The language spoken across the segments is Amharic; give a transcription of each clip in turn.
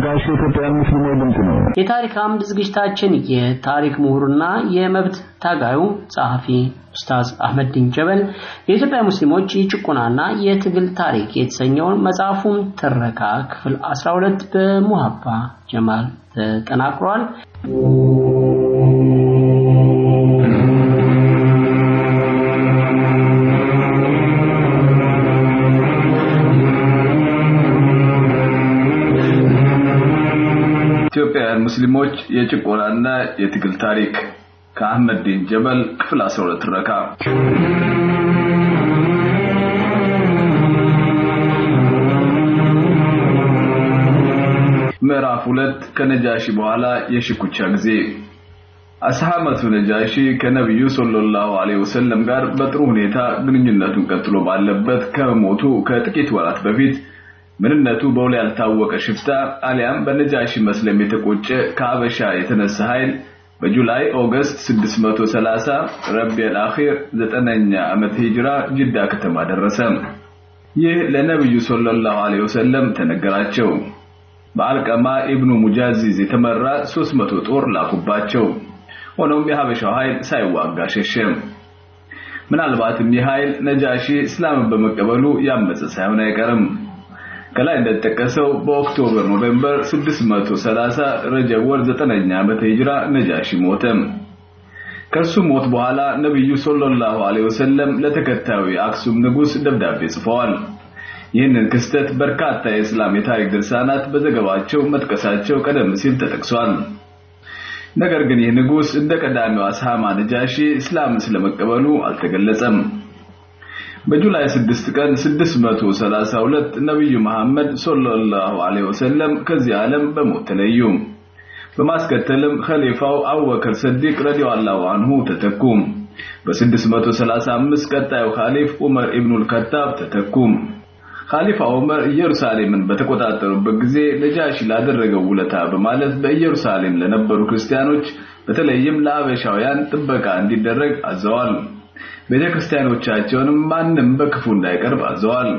ነጋሽ የኢትዮጵያውያን ሙስሊሞች ድምፅ ነው። የታሪክ አምድ ዝግጅታችን የታሪክ ምሁርና የመብት ታጋዩ ጸሐፊ ኡስታዝ አህመድዲን ጀበል የኢትዮጵያ ሙስሊሞች የጭቆናና የትግል ታሪክ የተሰኘውን መጽሐፉን ትረካ ክፍል 12 በሙሀባ ጀማል ተጠናክሯል። ኢትዮጵያውያን ሙስሊሞች የጭቆናና የትግል ታሪክ። ከአህመድ ዲን ጀበል ክፍል 12 ትረካ። ምዕራፍ ሁለት ከነጃሺ በኋላ የሽኩቻ ጊዜ። አስሐመቱ ነጃሺ ከነብዩ ሰለላሁ ዐለይሂ ወሰለም ጋር በጥሩ ሁኔታ ግንኙነቱን ቀጥሎ ባለበት ከሞቱ ከጥቂት ወራት በፊት ምንነቱ በውል ያልታወቀ ሽፍታ አሊያም በነጃሺ መስለም የተቆጣ ከአበሻ የተነሳ ኃይል በ July August 630 ረቢዕ አኺር 9ኛ ዓመት ሂጅራ ጅዳ ከተማ ደረሰ። ይህ ለነብዩ ሰለላሁ ዐለይሂ ወሰለም ተነገራቸው። በአልቀማ ኢብኑ ሙጃዚዝ የተመራ 300 ጦር ላኩባቸው። ሆኖም የሀበሻው ኃይል ሳይዋጋ ሸሸ። ምናልባትም ይህ ኃይል ነጃሺ እስላምን በመቀበሉ ያመፀ ሳይሆን አይቀርም። ከላይ እንደተጠቀሰው በ October November 630 ረጀብ ወር 9ኛ ዓመተ ሂጅራ ነጃሺ ሞተ። ከሱ ሞት በኋላ ነብዩ ሰለላሁ ዐለይሂ ወሰለም ለተከታዩ የአክሱም ንጉስ ደብዳቤ ጽፈዋል። ይህንን ክስተት በርካታ የእስላም የታሪክ ድርሳናት በዘገባቸው መጥቀሳቸው ቀደም ሲል ተጠቅሷል። ነገር ግን ይህ ንጉስ እንደ ቀዳሚው አስሃማ ነጃሺ እስላምን ስለመቀበሉ አልተገለጸም። በጁላይ 6 ቀን 632 ነብዩ መሐመድ ሰለላሁ ዐለይሂ ወሰለም ከዚህ ዓለም በሞት ተለዩ። በማስከተልም ኸሊፋው አቡበከር ሰዲቅ ረዲየላሁ ዐንሁ ተተኩ። በ635 ቀጣዩ ኻሊፍ ዑመር ኢብኑል ከታብ ተተኩ። ኻሊፋ ዑመር ኢየሩሳሌምን በተቆጣጠሩበት ጊዜ ነጃሺ ላደረገው ውለታ በማለት በኢየሩሳሌም ለነበሩ ክርስቲያኖች በተለይም ለአበሻውያን ጥበቃ እንዲደረግ አዘዋል። ቤተክርስቲያኖቻቸውንም ማንም በክፉ እንዳይቀርብ አዘዋል።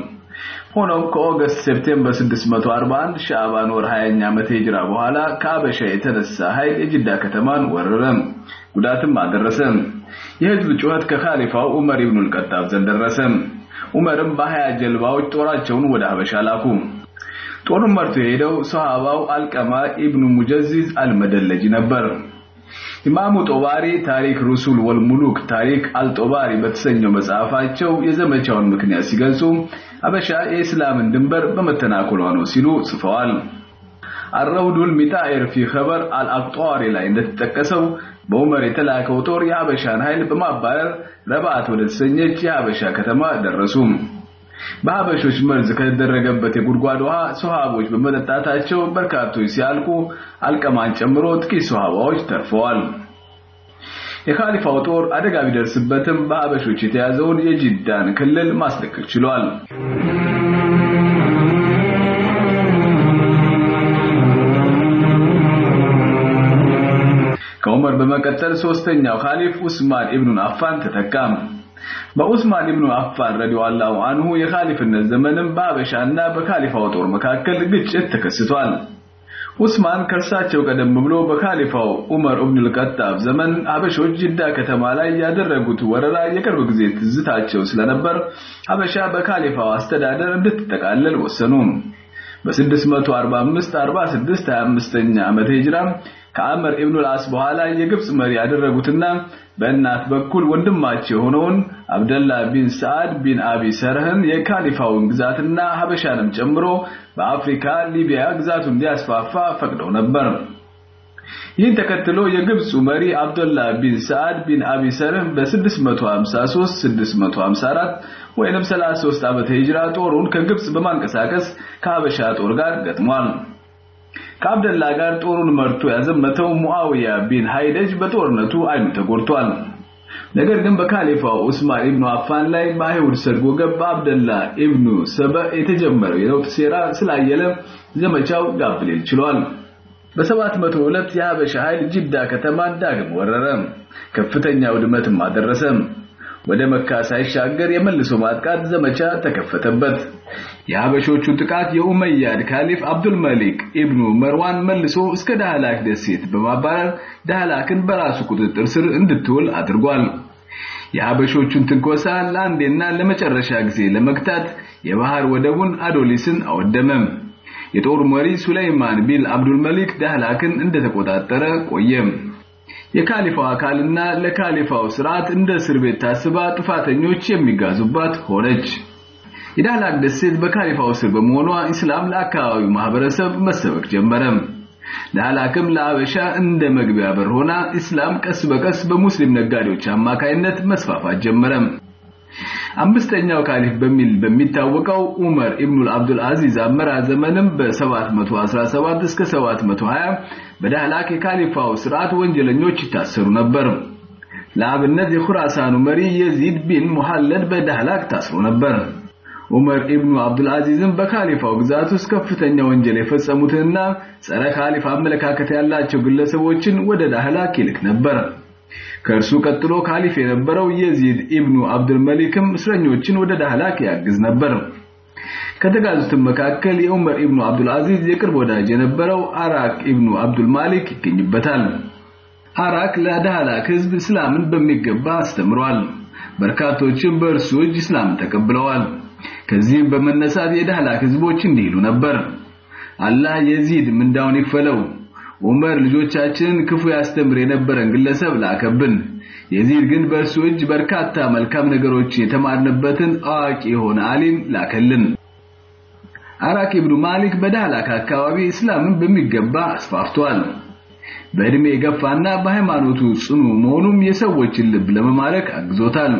ሆኖም ከ August September 641 ሻዕባን ወር 20ኛ ዓመተ ሂጅራ በኋላ ከአበሻ የተነሳ ኃይል የጅዳ ከተማን ወረረ፣ ጉዳትም አደረሰ። የህዝብ ጩኸት ከኻሊፋው ዑመር ኢብኑል ኸጣብ ዘንድ ደረሰ። ዑመርም በሀያ ጀልባዎች ጦራቸውን ወደ ሀበሻ ላኩ። ጦሩን መርቶ የሄደው ሶሃባው አልቀማ ኢብኑ ሙጀዚዝ አልመደለጂ ነበር። ኢማሙ ጦባሪ ታሪክ ሩሱል ወልሙሉክ ታሪክ አልጦባሪ በተሰኘው መጽሐፋቸው የዘመቻውን ምክንያት ሲገልጹ አበሻ የእስላምን ድንበር በመተናኮሏ ነው ሲሉ ጽፈዋል። አረውዱል ሚጣኢር ፊ ኸበር አልአቅጧሪ ላይ እንደተጠቀሰው በዑመር የተላከው ጦር የሀበሻን ኃይል በማባረር ረባት ወደ ተሰኘች የሀበሻ ከተማ ደረሱ። በሀበሾች መርዝ ከተደረገበት የጉድጓድ ውሃ ሶሃቦች በመጠጣታቸው በርካቶች ሲያልቁ አልቀማን ጨምሮ ጥቂት ሶሃባዎች ተርፈዋል። የኻሊፋው ጦር አደጋ ቢደርስበትም በሀበሾች የተያዘውን የጂዳን ክልል ማስለቀቅ ችሏል። ከዑመር በመቀጠል ሶስተኛው ኻሊፍ ኡስማን ኢብኑ አፋን ተተካም። በኡስማን ኢብኑ አፋን ረዲየላሁ ዐንሁ የኻሊፍነት ዘመንም በሀበሻና በኻሊፋው ጦር መካከል ግጭት ተከስቷል። ኡስማን ከእርሳቸው ቀደም ብሎ በኻሊፋው ዑመር ኢብኑል ኸጣብ ዘመን ሀበሾች ጅዳ ከተማ ላይ ያደረጉት ወረራ የቅርብ ጊዜ ትዝታቸው ስለነበር ሀበሻ በኻሊፋው አስተዳደር እንድትጠቃለል ወሰኑ። በ645 46 25ኛ ዓመተ ሂጅራ ከአመር ኢብኑል አስ በኋላ የግብጽ መሪ ያደረጉትና በእናት በኩል ወንድማቸው የሆነውን አብደላ ቢን ሰዓድ ቢን አቢ ሰርህን የካሊፋውን ግዛትና ሀበሻንም ጨምሮ በአፍሪካ ሊቢያ ግዛቱን እንዲያስፋፋ ፈቅደው ነበር። ይህን ተከትሎ የግብፁ መሪ አብደላ ቢን ሰዓድ ቢን አቢ ሰርህ በ653 654 ወይንም 33 ዓመተ ሂጅራ ጦሩን ከግብጽ በማንቀሳቀስ ከሀበሻ ጦር ጋር ገጥሟል። ከአብደላ ጋር ጦሩን መርቶ ያዘመተው ሙአዊያ ቢን ሃይደጅ በጦርነቱ አይኑ ተጎድቷል። ነገር ግን በካሊፋው ዑስማን ኢብኑ አፋን ላይ በአይሁድ ሰርጎ ገብ አብደላ ኢብኑ ሰበ የተጀመረው የለውጥ ሴራ ስላየለ ዘመቻው ጋብ ሊል ችሏል። በ702 የሀበሻ ኃይል ጅዳ ከተማን ዳግም ወረረ፣ ከፍተኛ ውድመትም አደረሰ። ወደ መካ ሳይሻገር የመልሶ ማጥቃት ዘመቻ ተከፈተበት። የሀበሾቹን ጥቃት የኡመያድ ካሊፍ አብዱል መሊክ ኢብኑ መርዋን መልሶ እስከ ዳህላክ ደሴት በማባረር ዳህላክን በራሱ ቁጥጥር ስር እንድትውል አድርጓል። የሀበሾቹን ትንኮሳ ለአንዴና ለመጨረሻ ጊዜ ለመግታት የባህር ወደቡን አዶሊስን አወደመም። የጦር መሪ ሱለይማን ቢን አብዱል መሊክ ዳህላክን እንደተቆጣጠረ ቆየ። የካሊፋው አካልና ለካሊፋው ስርዓት እንደ እስር ቤት ታስባ ጥፋተኞች የሚጋዙባት ሆነች። የዳህላክ ደሴት በካሊፋው ስር በመሆኗ ኢስላም ለአካባቢው ማህበረሰብ መሰበክ ጀመረ። ዳህላክም ለአበሻ እንደ መግቢያ በር ሆና ኢስላም ቀስ በቀስ በሙስሊም ነጋዴዎች አማካይነት መስፋፋት ጀመረ። አምስተኛው ካሊፍ በሚል በሚታወቀው ዑመር ኢብኑል አብዱል አዚዝ አመራር ዘመንም በ717 እስከ 720 በዳህላክ የካሊፋው ስርዓት ወንጀለኞች ይታሰሩ ነበር። ለአብነት የኹራሳኑ መሪ የዚድ ቢን ሙሐለድ በዳህላክ ታስሮ ነበር። ዑመር ኢብኑ አብዱል አዚዝም በካሊፋው ግዛት ውስጥ ከፍተኛ ወንጀል የፈጸሙትንና ጸረ ካሊፍ አመለካከት ያላቸው ግለሰቦችን ወደ ዳህላክ ይልክ ነበር። ከእርሱ ቀጥሎ ካሊፍ የነበረው የዚድ ኢብኑ አብዱል መሊክም እስረኞችን ወደ ዳህላክ ያግዝ ነበር። ከተጋዙትም መካከል የዑመር ኢብኑ አብዱል አዚዝ የቅርብ ወዳጅ የነበረው አራክ ኢብኑ አብዱል ማሊክ ይገኝበታል። አራክ ለዳህላክ ህዝብ ኢስላምን በሚገባ አስተምሯል። በርካቶችም በእርሱ እጅ ኢስላምን ተቀብለዋል። ከዚህም በመነሳት የዳህላክ ህዝቦች እንዲህ ይሉ ነበር፣ አላህ የዚድ ምንዳውን ይክፈለው። ዑመር ልጆቻችንን ክፉ ያስተምር የነበረን ግለሰብ ላከብን። የዚድ ግን በእርሱ እጅ በርካታ መልካም ነገሮች የተማርንበትን አዋቂ የሆነ አሊም ላከልን። አራክ ኢብኑ ማሊክ በዳህላክ አካባቢ እስላምን በሚገባ አስፋፍቷል። በእድሜ የገፋና በሃይማኖቱ ጽኑ መሆኑም የሰዎችን ልብ ለመማረክ አግዞታል።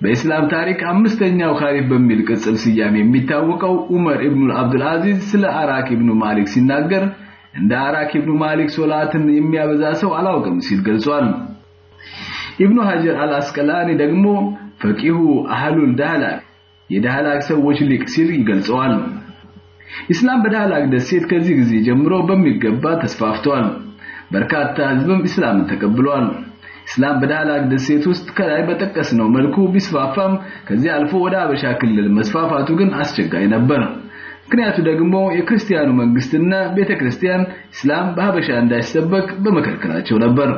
በኢስላም ታሪክ አምስተኛው ካሊፍ በሚል ቅጽል ስያሜ የሚታወቀው ዑመር ኢብኑ አብዱል አዚዝ ስለ አራክ ኢብኑ ማሊክ ሲናገር እንደ አራክ ኢብኑ ማሊክ ሶላትን የሚያበዛ ሰው አላውቅም ሲል ገልጿል። ኢብኑ ሀጀር አልአስቀላኒ ደግሞ ፈቂሁ አህሉል ዳህላክ የዳህላክ ሰዎች ሊቅ ሲል ይገልጸዋል። ኢስላም በዳህላክ ደሴት ከዚህ ጊዜ ጀምሮ በሚገባ ተስፋፍቷል። በርካታ ህዝብም ኢስላምን ተቀብሏል። ኢስላም በዳህላክ ደሴት ውስጥ ከላይ በጠቀስነው መልኩ ቢስፋፋም ከዚህ አልፎ ወደ አበሻ ክልል መስፋፋቱ ግን አስቸጋሪ ነበር። ምክንያቱ ደግሞ የክርስቲያኑ መንግስትና ቤተክርስቲያን ኢስላም በሀበሻ እንዳይሰበክ በመከልከላቸው ነበር።